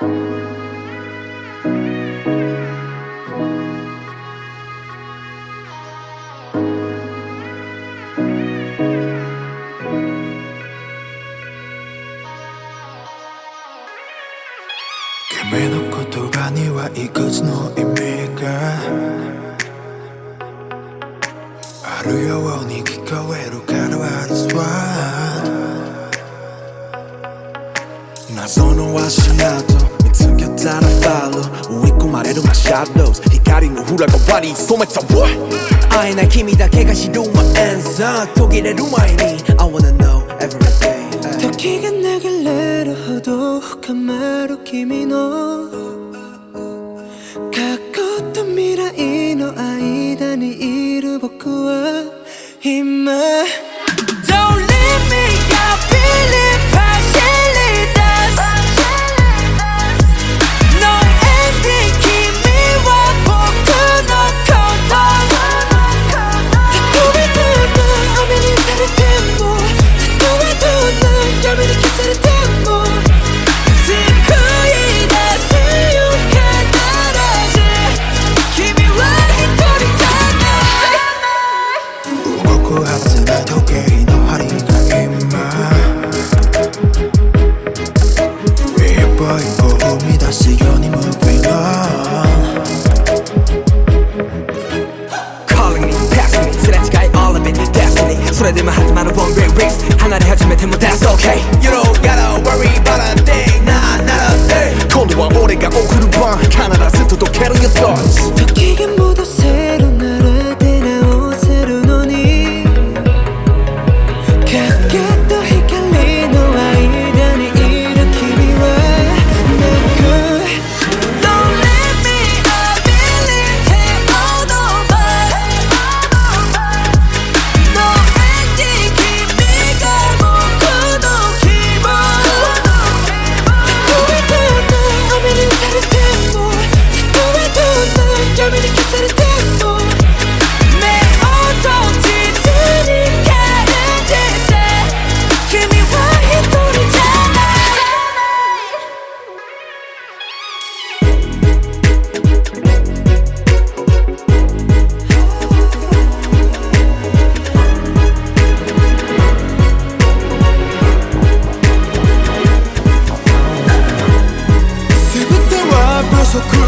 君の言葉にはいくつの意味があるように聞謎の足跡見つけたらファロー追い込まれるマシャドウ。光の裏側に染めた。What? 会えない君だけが知る my answer 途切れる前に。I wanna know everything 時が流れるほど深まる君の。過去と未来の間 Calling me, passing me, so that all of it, destiny. 소리들만 하지 마라 one great race. 하나를 헤어지면 되면 that's okay. Don't gotta worry about a thing, nah, not a thing. 콘도와 thoughts. 全ては不足